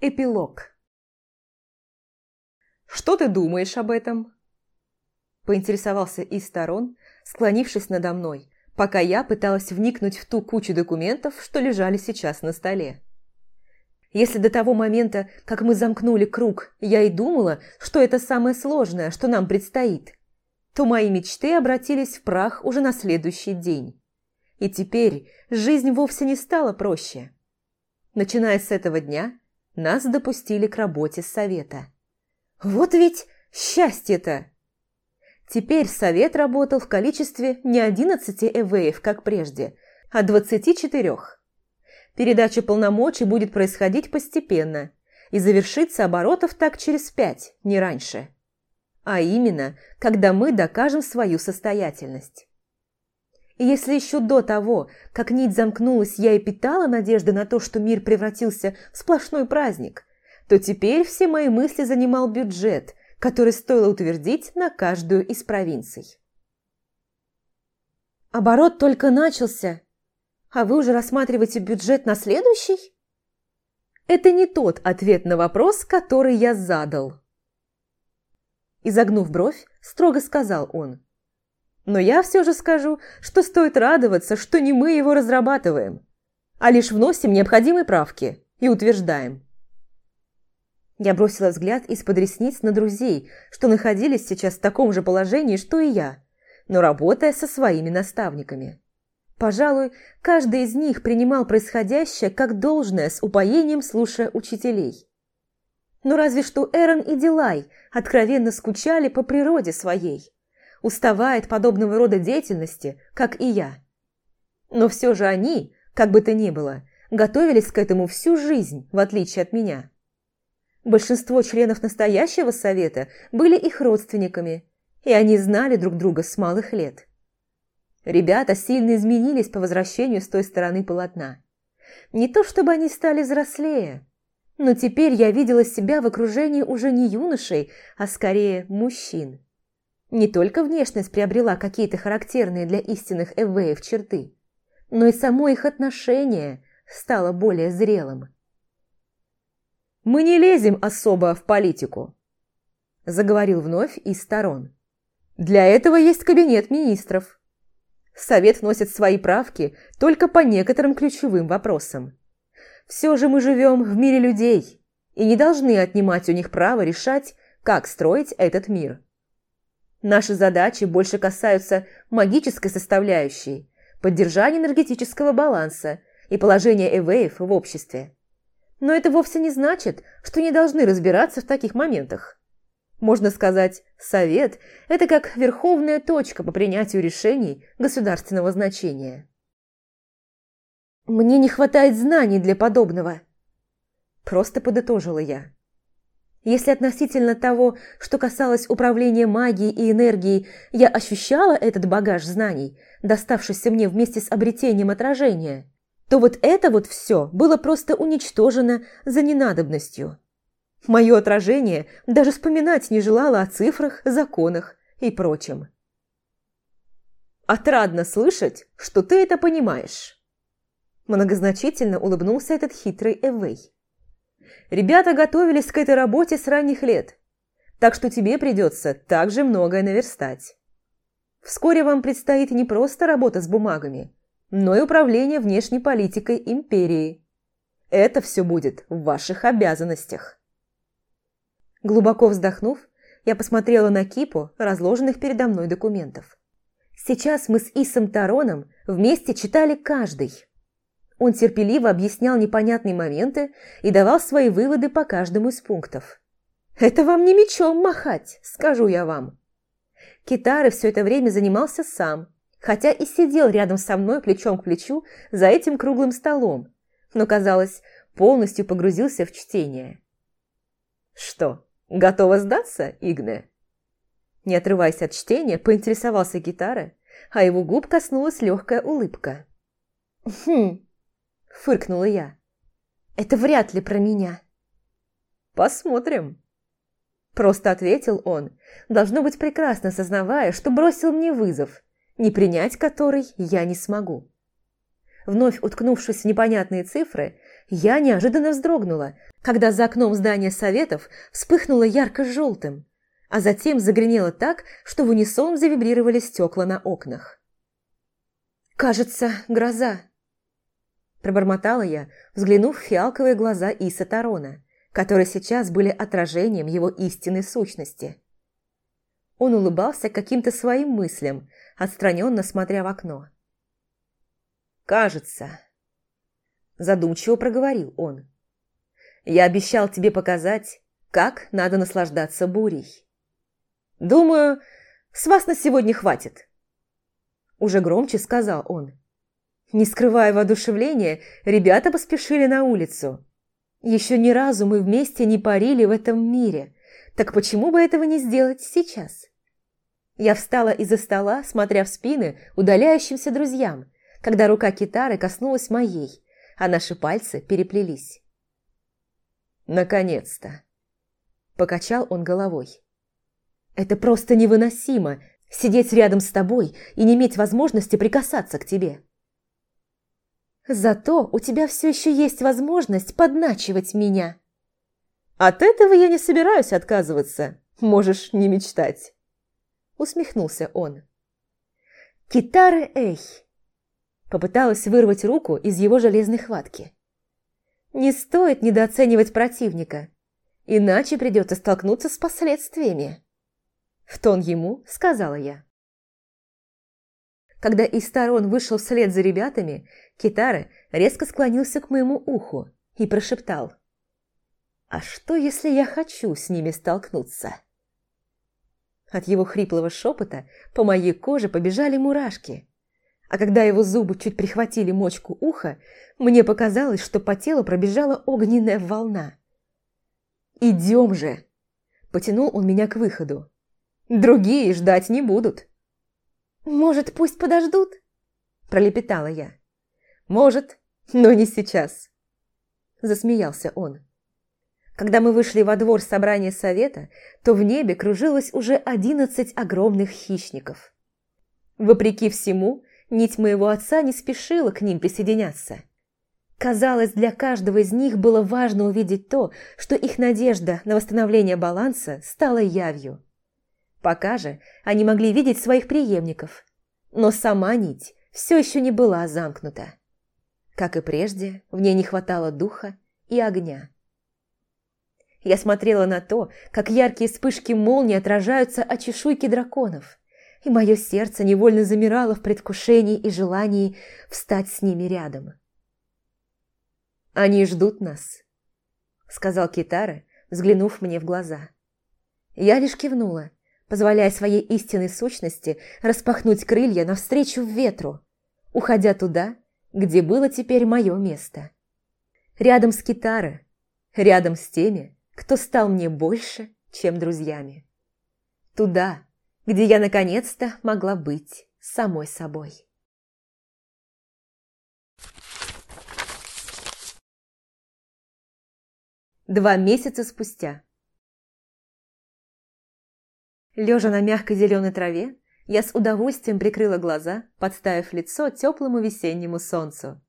Эпилог. «Что ты думаешь об этом?» Поинтересовался из сторон, склонившись надо мной, пока я пыталась вникнуть в ту кучу документов, что лежали сейчас на столе. Если до того момента, как мы замкнули круг, я и думала, что это самое сложное, что нам предстоит, то мои мечты обратились в прах уже на следующий день. И теперь жизнь вовсе не стала проще. Начиная с этого дня – нас допустили к работе совета. Вот ведь счастье-то! Теперь совет работал в количестве не 11 эвеев, как прежде, а 24. Передача полномочий будет происходить постепенно и завершится оборотов так через пять, не раньше. А именно, когда мы докажем свою состоятельность. И если еще до того, как нить замкнулась, я и питала надежды на то, что мир превратился в сплошной праздник, то теперь все мои мысли занимал бюджет, который стоило утвердить на каждую из провинций. Оборот только начался, а вы уже рассматриваете бюджет на следующий? Это не тот ответ на вопрос, который я задал. Изогнув бровь, строго сказал он. Но я все же скажу, что стоит радоваться, что не мы его разрабатываем, а лишь вносим необходимые правки и утверждаем. Я бросила взгляд из-под ресниц на друзей, что находились сейчас в таком же положении, что и я, но работая со своими наставниками. Пожалуй, каждый из них принимал происходящее как должное с упоением, слушая учителей. Но разве что Эрон и Дилай откровенно скучали по природе своей уставает подобного рода деятельности, как и я. Но все же они, как бы то ни было, готовились к этому всю жизнь, в отличие от меня. Большинство членов настоящего совета были их родственниками, и они знали друг друга с малых лет. Ребята сильно изменились по возвращению с той стороны полотна. Не то чтобы они стали взрослее, но теперь я видела себя в окружении уже не юношей, а скорее мужчин. Не только внешность приобрела какие-то характерные для истинных эвеев черты, но и само их отношение стало более зрелым. «Мы не лезем особо в политику», – заговорил вновь из сторон. «Для этого есть кабинет министров. Совет вносит свои правки только по некоторым ключевым вопросам. Все же мы живем в мире людей и не должны отнимать у них право решать, как строить этот мир». Наши задачи больше касаются магической составляющей, поддержания энергетического баланса и положения эвеев в обществе. Но это вовсе не значит, что не должны разбираться в таких моментах. Можно сказать, совет – это как верховная точка по принятию решений государственного значения. «Мне не хватает знаний для подобного», – просто подытожила я. Если относительно того, что касалось управления магией и энергией, я ощущала этот багаж знаний, доставшийся мне вместе с обретением отражения, то вот это вот все было просто уничтожено за ненадобностью. Мое отражение даже вспоминать не желало о цифрах, законах и прочем. «Отрадно слышать, что ты это понимаешь!» Многозначительно улыбнулся этот хитрый Эвей. Ребята готовились к этой работе с ранних лет, так что тебе придется также многое наверстать. Вскоре вам предстоит не просто работа с бумагами, но и управление внешней политикой империи. Это все будет в ваших обязанностях. Глубоко вздохнув, я посмотрела на кипу разложенных передо мной документов. Сейчас мы с Исом Тароном вместе читали каждый – он терпеливо объяснял непонятные моменты и давал свои выводы по каждому из пунктов. «Это вам не мечом махать, скажу я вам». Китары все это время занимался сам, хотя и сидел рядом со мной плечом к плечу за этим круглым столом, но, казалось, полностью погрузился в чтение. «Что, готова сдаться, Игне?» Не отрываясь от чтения, поинтересовался гитара, а его губ коснулась легкая улыбка. «Хм, – фыркнула я. «Это вряд ли про меня». «Посмотрим», – просто ответил он, должно быть прекрасно сознавая, что бросил мне вызов, не принять который я не смогу. вновь уткнувшись в непонятные цифры, я неожиданно вздрогнула, когда за окном здания советов вспыхнуло ярко-желтым, а затем загремело так, что в унисон завибрировали стекла на окнах. «Кажется, гроза», – пробормотала я, взглянув в фиалковые глаза Иса Тарона, которые сейчас были отражением его истинной сущности. Он улыбался каким-то своим мыслям, отстраненно смотря в окно. «Кажется», – задумчиво проговорил он. «Я обещал тебе показать, как надо наслаждаться бурей. Думаю, с вас на сегодня хватит». Уже громче сказал он. Не скрывая воодушевления, ребята поспешили на улицу. Еще ни разу мы вместе не парили в этом мире, так почему бы этого не сделать сейчас? Я встала из-за стола, смотря в спины удаляющимся друзьям, когда рука китары коснулась моей, а наши пальцы переплелись. «Наконец-то!» – покачал он головой. «Это просто невыносимо – сидеть рядом с тобой и не иметь возможности прикасаться к тебе». «Зато у тебя все еще есть возможность подначивать меня». «От этого я не собираюсь отказываться, можешь не мечтать», – усмехнулся он. «Китары Эй!» Попыталась вырвать руку из его железной хватки. Не стоит недооценивать противника, иначе придется столкнуться с последствиями. В тон ему сказала я. Когда из сторон вышел вслед за ребятами, Китара резко склонился к моему уху и прошептал. «А что, если я хочу с ними столкнуться?» От его хриплого шепота по моей коже побежали мурашки, а когда его зубы чуть прихватили мочку уха, мне показалось, что по телу пробежала огненная волна. «Идем же!» – потянул он меня к выходу. «Другие ждать не будут». «Может, пусть подождут?» – пролепетала я. «Может, но не сейчас», – засмеялся он. Когда мы вышли во двор собрания совета, то в небе кружилось уже одиннадцать огромных хищников. Вопреки всему, Нить моего отца не спешила к ним присоединяться. Казалось, для каждого из них было важно увидеть то, что их надежда на восстановление баланса стала явью. Пока же они могли видеть своих преемников, но сама нить все еще не была замкнута. Как и прежде, в ней не хватало духа и огня. Я смотрела на то, как яркие вспышки молнии отражаются от чешуйки драконов, и мое сердце невольно замирало в предвкушении и желании встать с ними рядом. «Они ждут нас», — сказал Китара, взглянув мне в глаза. Я лишь кивнула, позволяя своей истинной сущности распахнуть крылья навстречу ветру, уходя туда, где было теперь мое место. Рядом с Китара, рядом с теми, кто стал мне больше, чем друзьями. Туда, где я наконец-то могла быть самой собой. Два месяца спустя. Лежа на мягкой зеленой траве, я с удовольствием прикрыла глаза, подставив лицо теплому весеннему солнцу.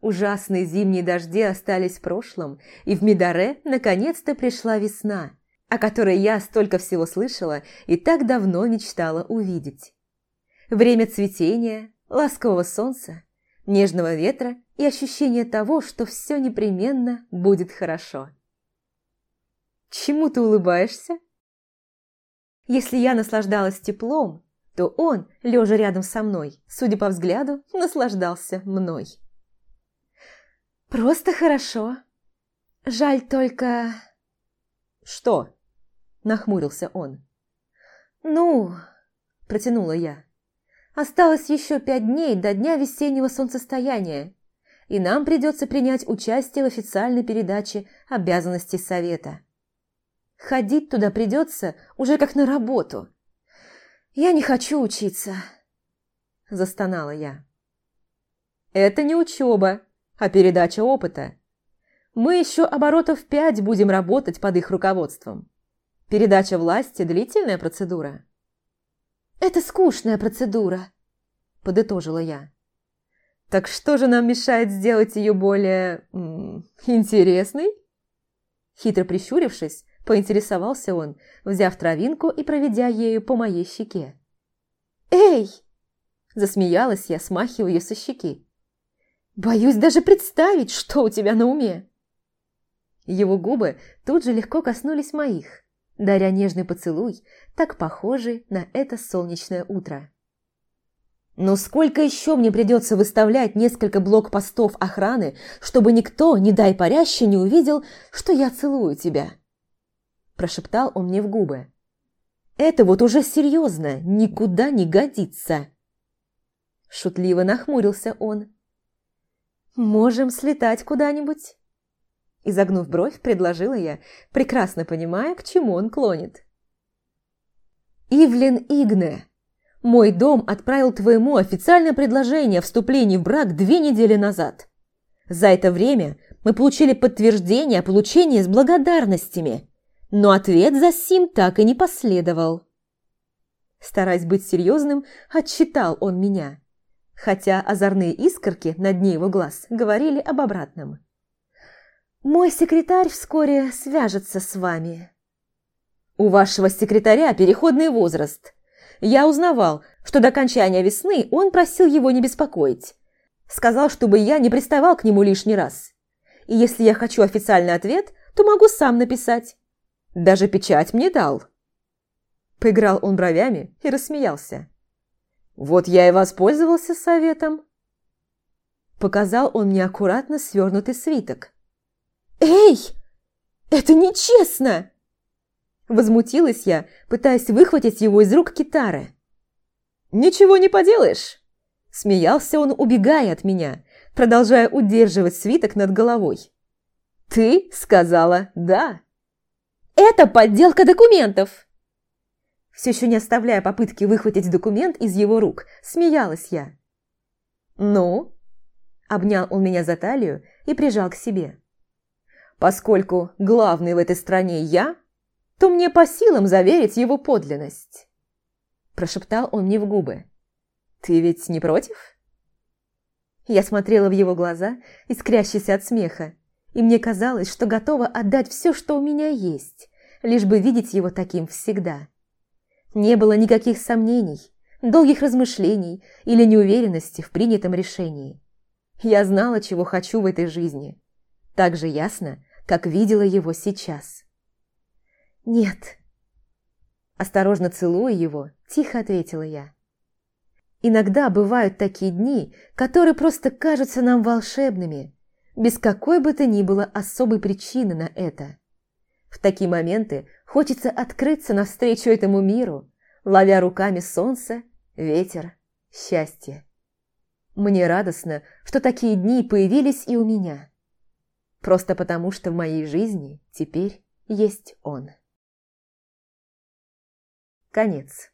Ужасные зимние дожди остались в прошлом, и в Мидаре наконец-то пришла весна – о которой я столько всего слышала и так давно мечтала увидеть. Время цветения, ласкового солнца, нежного ветра и ощущение того, что все непременно будет хорошо. Чему ты улыбаешься? Если я наслаждалась теплом, то он, лежа рядом со мной, судя по взгляду, наслаждался мной. «Просто хорошо. Жаль только...» «Что?» нахмурился он. «Ну...» – протянула я. «Осталось еще пять дней до дня весеннего солнцестояния, и нам придется принять участие в официальной передаче обязанностей совета. Ходить туда придется уже как на работу. Я не хочу учиться», – застонала я. «Это не учеба, а передача опыта. Мы еще оборотов пять будем работать под их руководством». Передача власти – длительная процедура. «Это скучная процедура», – подытожила я. Так что же нам мешает сделать ее более... М интересной? Хитро прищурившись, поинтересовался он, взяв травинку и проведя ею по моей щеке. «Эй!» – засмеялась я, смахивая ее со щеки. «Боюсь даже представить, что у тебя на уме!» Его губы тут же легко коснулись моих, даря нежный поцелуй, так похожий на это солнечное утро. Но сколько еще мне придется выставлять несколько блокпостов охраны, чтобы никто, не дай паряще, не увидел, что я целую тебя?» Прошептал он мне в губы. «Это вот уже серьезно, никуда не годится!» Шутливо нахмурился он. «Можем слетать куда-нибудь?» Изогнув бровь, предложила я, прекрасно понимая, к чему он клонит. «Ивлен Игне!» Мой дом отправил твоему официальное предложение о вступлении в брак две недели назад. За это время мы получили подтверждение о получении с благодарностями, но ответ за сим так и не последовал. Стараясь быть серьезным, отчитал он меня, хотя озорные искорки на дне его глаз говорили об обратном. «Мой секретарь вскоре свяжется с вами». «У вашего секретаря переходный возраст», я узнавал, что до окончания весны он просил его не беспокоить. Сказал, чтобы я не приставал к нему лишний раз. И если я хочу официальный ответ, то могу сам написать. Даже печать мне дал. Поиграл он бровями и рассмеялся. Вот я и воспользовался советом. Показал он мне аккуратно свернутый свиток. «Эй, это нечестно!» Возмутилась я, пытаясь выхватить его из рук китары. «Ничего не поделаешь!» Смеялся он, убегая от меня, продолжая удерживать свиток над головой. «Ты сказала «да». «Это подделка документов!» Все еще не оставляя попытки выхватить документ из его рук, смеялась я. «Ну?» Обнял он меня за талию и прижал к себе. «Поскольку главный в этой стране я, то мне по силам заверить его подлинность. Прошептал он мне в губы. Ты ведь не против? Я смотрела в его глаза, искрящиеся от смеха, и мне казалось, что готова отдать все, что у меня есть, лишь бы видеть его таким всегда. Не было никаких сомнений, долгих размышлений или неуверенности в принятом решении. Я знала, чего хочу в этой жизни, так же ясно, как видела его сейчас. «Нет». Осторожно целуя его, тихо ответила я. Иногда бывают такие дни, которые просто кажутся нам волшебными, без какой бы то ни было особой причины на это. В такие моменты хочется открыться навстречу этому миру, ловя руками солнце, ветер, счастье. Мне радостно, что такие дни появились и у меня. Просто потому, что в моей жизни теперь есть он. Конец.